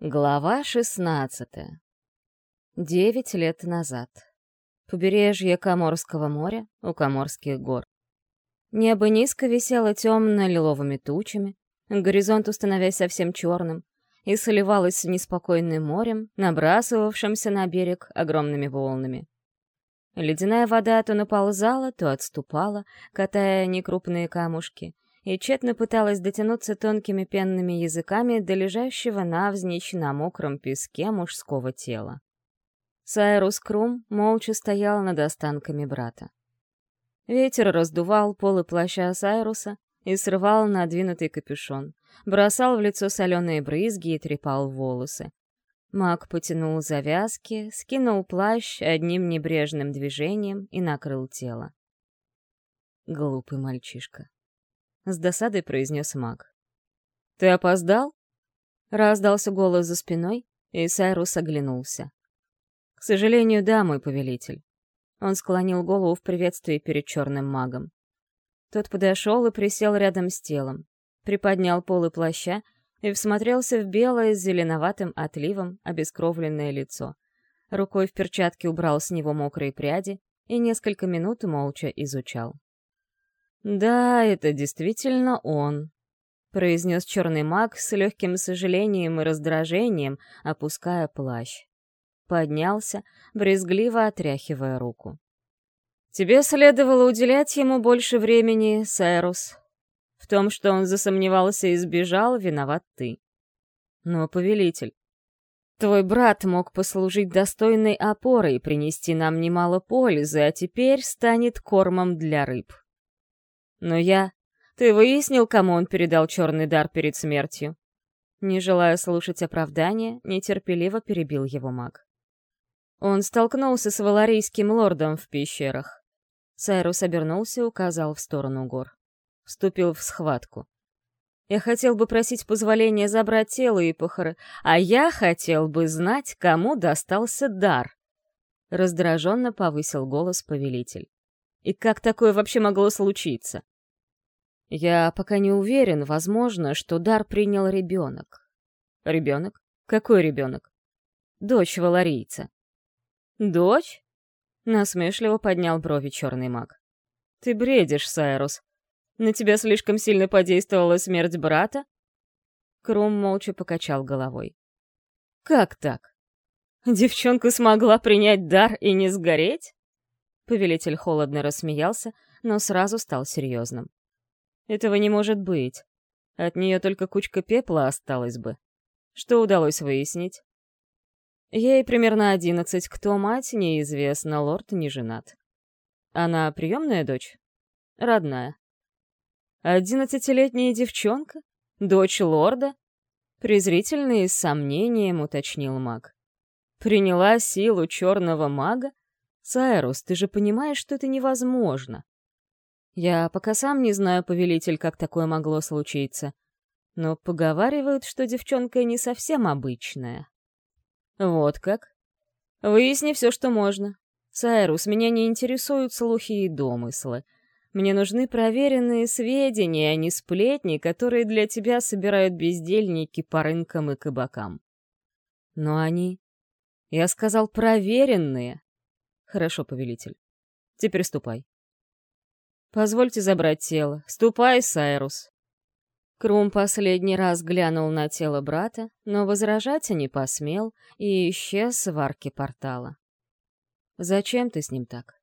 Глава шестнадцатая. Девять лет назад. Побережье Коморского моря у Коморских гор. Небо низко висело темно-лиловыми тучами, горизонт становясь совсем черным, и соливалось с неспокойным морем, набрасывавшимся на берег огромными волнами. Ледяная вода то наползала, то отступала, катая некрупные камушки — и тщетно пыталась дотянуться тонкими пенными языками до лежащего навзничь на мокром песке мужского тела. Сайрус Крум молча стоял над останками брата. Ветер раздувал полы плаща Сайруса и срывал надвинутый капюшон, бросал в лицо соленые брызги и трепал волосы. Маг потянул завязки, скинул плащ одним небрежным движением и накрыл тело. Глупый мальчишка. С досадой произнес маг. «Ты опоздал?» Раздался голос за спиной, и Сайрус оглянулся. «К сожалению, да, мой повелитель». Он склонил голову в приветствии перед черным магом. Тот подошел и присел рядом с телом, приподнял полы плаща и всмотрелся в белое с зеленоватым отливом обескровленное лицо. Рукой в перчатке убрал с него мокрые пряди и несколько минут молча изучал. «Да, это действительно он», — произнес черный маг с легким сожалением и раздражением, опуская плащ. Поднялся, брезгливо отряхивая руку. «Тебе следовало уделять ему больше времени, Сайрус. В том, что он засомневался и сбежал, виноват ты. Но, повелитель, твой брат мог послужить достойной опорой и принести нам немало пользы, а теперь станет кормом для рыб». Но я... Ты выяснил, кому он передал черный дар перед смертью?» Не желая слушать оправдания, нетерпеливо перебил его маг. Он столкнулся с валарийским лордом в пещерах. Сайрус обернулся и указал в сторону гор. Вступил в схватку. Я хотел бы просить позволения забрать тело и похоры, а я хотел бы знать, кому достался дар. Раздраженно повысил голос повелитель. И как такое вообще могло случиться? Я пока не уверен, возможно, что дар принял ребенок. Ребенок? Какой ребенок? Дочь валарийца. Дочь? Насмешливо поднял брови черный маг. Ты бредишь, Сайрус. На тебя слишком сильно подействовала смерть брата? Крум молча покачал головой. Как так? Девчонка смогла принять дар и не сгореть? Повелитель холодно рассмеялся, но сразу стал серьезным. «Этого не может быть. От нее только кучка пепла осталась бы. Что удалось выяснить?» Ей примерно одиннадцать, кто мать, неизвестно, лорд не женат. Она приемная дочь? Родная. Одиннадцатилетняя девчонка? Дочь лорда? Презрительно и с сомнением уточнил маг. Приняла силу черного мага? «Сайрус, ты же понимаешь, что это невозможно!» Я пока сам не знаю, повелитель, как такое могло случиться. Но поговаривают, что девчонка не совсем обычная. Вот как? Выясни все, что можно. Сайрус, меня не интересуют слухи и домыслы. Мне нужны проверенные сведения, а не сплетни, которые для тебя собирают бездельники по рынкам и кабакам. Но они... Я сказал проверенные. Хорошо, повелитель. Теперь ступай. Позвольте забрать тело. Ступай, Сайрус. Крум последний раз глянул на тело брата, но возражать не посмел и исчез в арке портала. «Зачем ты с ним так?»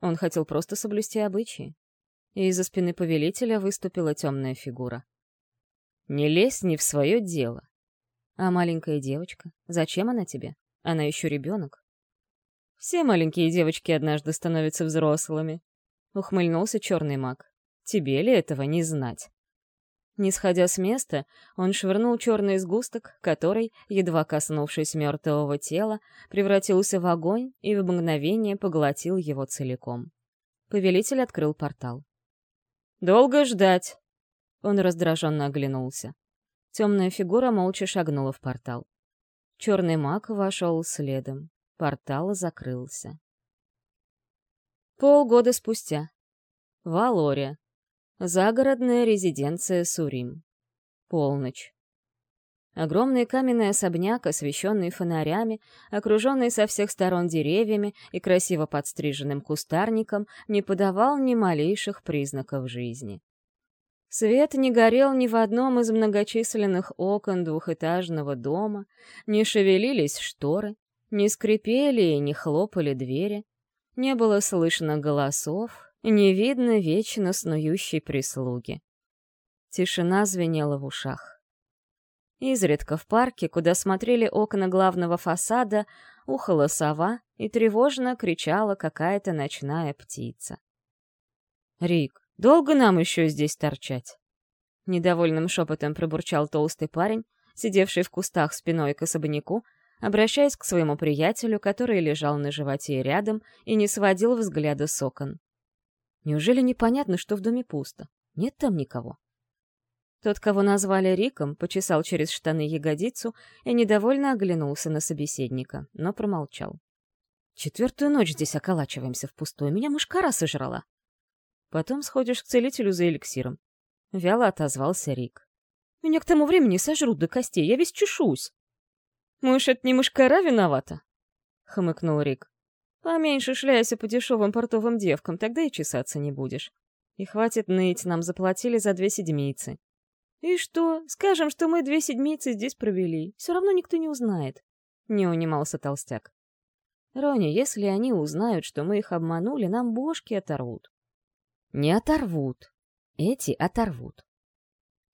Он хотел просто соблюсти обычаи. И из-за спины повелителя выступила темная фигура. «Не лезь не в свое дело». «А маленькая девочка? Зачем она тебе? Она еще ребенок». Все маленькие девочки однажды становятся взрослыми. Ухмыльнулся черный маг. Тебе ли этого не знать? Не сходя с места, он швырнул черный сгусток, который, едва коснувшись мертвого тела, превратился в огонь и в мгновение поглотил его целиком. Повелитель открыл портал. «Долго ждать!» Он раздраженно оглянулся. Темная фигура молча шагнула в портал. Черный маг вошел следом. Портал закрылся. Полгода спустя. Валория. Загородная резиденция Сурим. Полночь. Огромный каменный особняк, освещенный фонарями, окруженный со всех сторон деревьями и красиво подстриженным кустарником, не подавал ни малейших признаков жизни. Свет не горел ни в одном из многочисленных окон двухэтажного дома, не шевелились шторы, не скрипели и не хлопали двери, не было слышно голосов, не видно вечно снующей прислуги. Тишина звенела в ушах. Изредка в парке, куда смотрели окна главного фасада, ухала сова и тревожно кричала какая-то ночная птица. «Рик, долго нам еще здесь торчать?» Недовольным шепотом пробурчал толстый парень, сидевший в кустах спиной к особняку, обращаясь к своему приятелю, который лежал на животе рядом и не сводил взгляда с окон. Неужели непонятно, что в доме пусто? Нет там никого? Тот, кого назвали Риком, почесал через штаны ягодицу и недовольно оглянулся на собеседника, но промолчал. «Четвертую ночь здесь околачиваемся впустую, меня мышкара сожрала». «Потом сходишь к целителю за эликсиром». Вяло отозвался Рик. «Меня к тому времени сожрут до костей, я весь чешусь». «Может, не мышкара виновата?» — хмыкнул Рик. «Поменьше шляйся по дешевым портовым девкам, тогда и чесаться не будешь. И хватит ныть, нам заплатили за две седмицы. «И что? Скажем, что мы две седмицы здесь провели. Все равно никто не узнает», — не унимался толстяк. «Рони, если они узнают, что мы их обманули, нам бошки оторвут». «Не оторвут. Эти оторвут».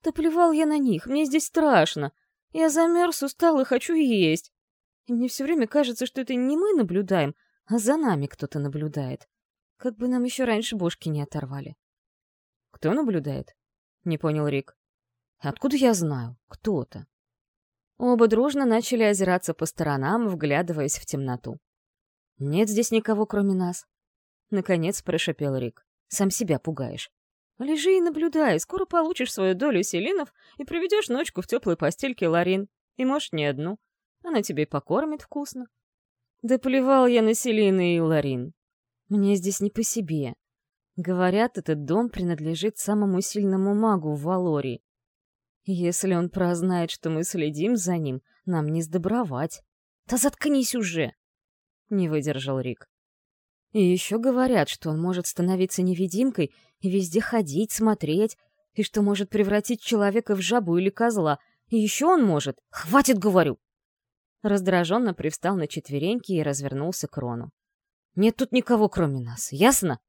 «Да плевал я на них, мне здесь страшно. Я замерз, устал и хочу есть. И мне все время кажется, что это не мы наблюдаем, а за нами кто-то наблюдает. Как бы нам еще раньше бошки не оторвали». «Кто наблюдает?» — не понял Рик. Откуда я знаю? Кто-то. Оба дружно начали озираться по сторонам, вглядываясь в темноту. «Нет здесь никого, кроме нас». Наконец прошепел Рик. «Сам себя пугаешь. Лежи и наблюдай, скоро получишь свою долю селинов и проведешь ночку в теплой постельке Ларин. И, может, не одну. Она тебе покормит вкусно». «Да плевал я на Селины и Ларин. Мне здесь не по себе. Говорят, этот дом принадлежит самому сильному магу в Валории. Если он прознает, что мы следим за ним, нам не сдобровать. Да заткнись уже!» Не выдержал Рик. И еще говорят, что он может становиться невидимкой и везде ходить, смотреть, и что может превратить человека в жабу или козла. И еще он может... Хватит, говорю! Раздраженно привстал на четвереньки и развернулся к Рону. «Нет тут никого, кроме нас, ясно?»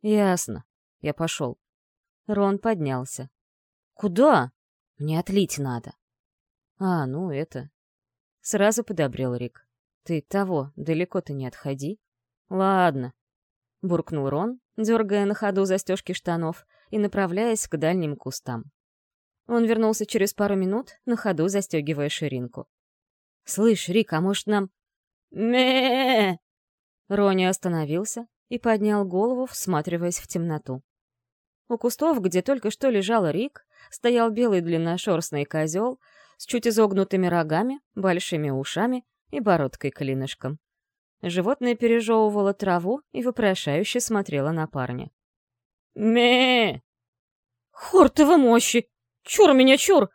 «Ясно. Я пошел». Рон поднялся. «Куда?» Мне отлить надо. А, ну это... Сразу подобрел Рик. Ты того, далеко-то не отходи. Ладно. Буркнул Рон, дергая на ходу застежки штанов и направляясь к дальним кустам. Он вернулся через пару минут, на ходу застегивая ширинку. «Слышь, Рик, а может нам...» ме Рони остановился и поднял голову, всматриваясь в темноту. У кустов, где только что лежал Рик, стоял белый длинношерстный козел с чуть изогнутыми рогами, большими ушами и бородкой-клинышком. Животное пережевывало траву и вопрошающе смотрело на парня. ме Хортовы мощи! Чур меня, чур!»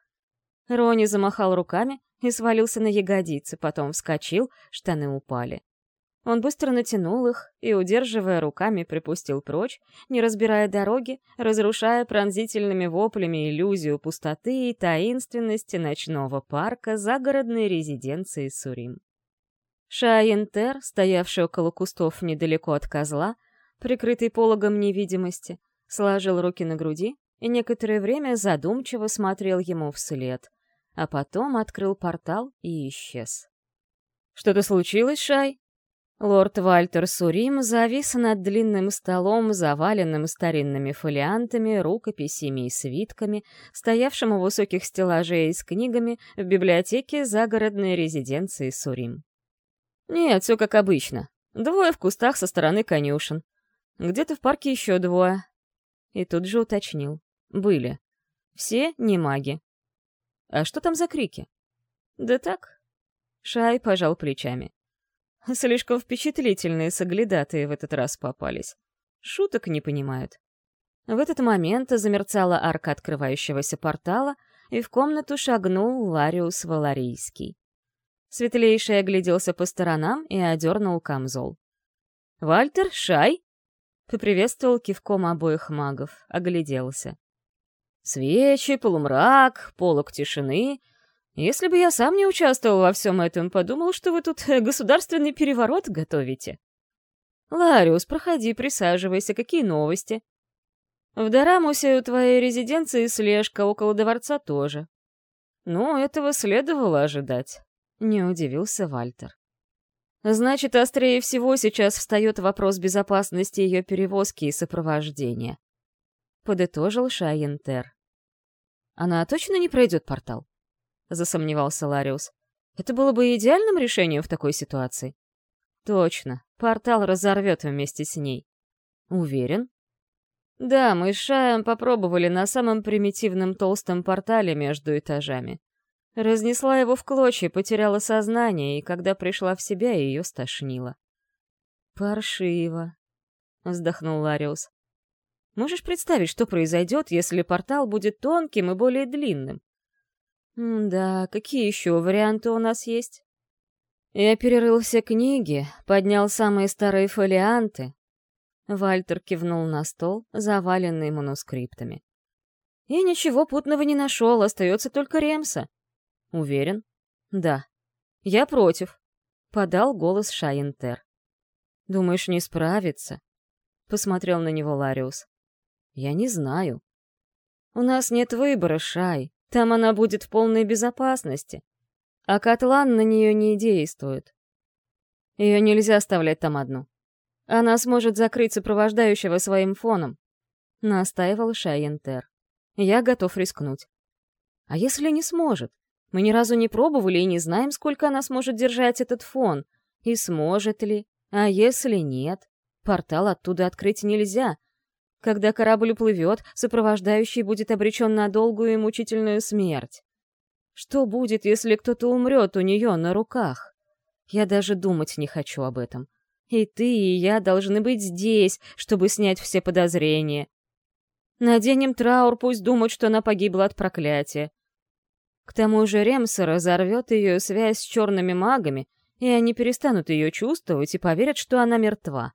Рони замахал руками и свалился на ягодицы, потом вскочил, штаны упали. Он быстро натянул их и, удерживая руками, припустил прочь, не разбирая дороги, разрушая пронзительными воплями иллюзию пустоты и таинственности ночного парка загородной резиденции Сурим. Шаентер, стоявший около кустов недалеко от козла, прикрытый пологом невидимости, сложил руки на груди и некоторое время задумчиво смотрел ему вслед, а потом открыл портал и исчез. «Что-то случилось, Шай?» Лорд Вальтер Сурим завис над длинным столом, заваленным старинными фолиантами, рукописями и свитками, стоявшим у высоких стеллажей с книгами в библиотеке загородной резиденции Сурим. «Нет, все как обычно. Двое в кустах со стороны конюшен. Где-то в парке еще двое». И тут же уточнил. «Были. Все не маги». «А что там за крики?» «Да так». Шай пожал плечами. Слишком впечатлительные соглядатые в этот раз попались. Шуток не понимают. В этот момент замерцала арка открывающегося портала, и в комнату шагнул Лариус Валарийский. Светлейший огляделся по сторонам и одернул камзол. «Вальтер, Шай!» — поприветствовал кивком обоих магов, огляделся. «Свечи, полумрак, полок тишины. Если бы я сам не участвовал во всем этом, подумал, что вы тут государственный переворот готовите. Лариус, проходи, присаживайся, какие новости?» В Дарамусе у твоей резиденции слежка, около дворца тоже. Ну, этого следовало ожидать. Не удивился Вальтер. Значит, острее всего сейчас встает вопрос безопасности ее перевозки и сопровождения. Подытожил Шайентер. Она точно не пройдет портал? Засомневался Лариус. Это было бы идеальным решением в такой ситуации. Точно, портал разорвет вместе с ней. Уверен? Да, мы с Шаем попробовали на самом примитивном толстом портале между этажами. Разнесла его в клочья, потеряла сознание, и когда пришла в себя, ее стошнило. «Паршиво», — вздохнул Лариус. «Можешь представить, что произойдет, если портал будет тонким и более длинным?» «Да, какие еще варианты у нас есть?» Я перерыл все книги, поднял самые старые фолианты, Вальтер кивнул на стол, заваленный манускриптами. «И ничего путного не нашел, остается только Ремса». «Уверен?» «Да». «Я против», — подал голос Шайентер. «Думаешь, не справится?» — посмотрел на него Лариус. «Я не знаю». «У нас нет выбора, Шай. Там она будет в полной безопасности. А Котлан на нее не действует. Ее нельзя оставлять там одну. Она сможет закрыть сопровождающего своим фоном, — настаивал Шайентер. Я готов рискнуть. А если не сможет? Мы ни разу не пробовали и не знаем, сколько она сможет держать этот фон. И сможет ли? А если нет? Портал оттуда открыть нельзя. Когда корабль уплывет, сопровождающий будет обречен на долгую и мучительную смерть. Что будет, если кто-то умрет у нее на руках? Я даже думать не хочу об этом. И ты, и я должны быть здесь, чтобы снять все подозрения. Наденем траур, пусть думают, что она погибла от проклятия. К тому же Ремса разорвет ее связь с черными магами, и они перестанут ее чувствовать и поверят, что она мертва.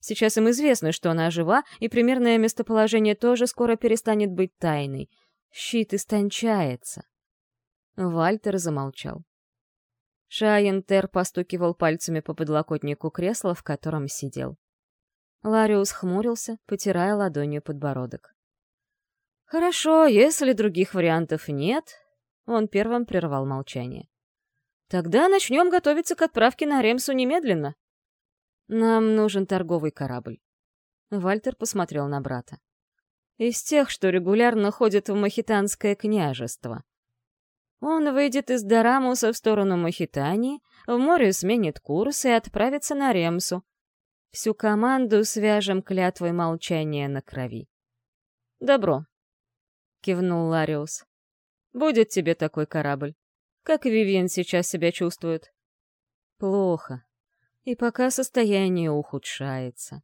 Сейчас им известно, что она жива, и примерное местоположение тоже скоро перестанет быть тайной. Щит истончается. Вальтер замолчал. Шайентер постукивал пальцами по подлокотнику кресла, в котором сидел. Лариус хмурился, потирая ладонью подбородок. «Хорошо, если других вариантов нет...» Он первым прервал молчание. «Тогда начнем готовиться к отправке на Ремсу немедленно. Нам нужен торговый корабль». Вальтер посмотрел на брата. «Из тех, что регулярно ходят в Махитанское княжество. Он выйдет из Дарамуса в сторону Махитании, в море сменит курс и отправится на Ремсу. Всю команду свяжем клятвой молчания на крови. «Добро», — кивнул Лариус. «Будет тебе такой корабль. Как Вивьен сейчас себя чувствует?» «Плохо. И пока состояние ухудшается».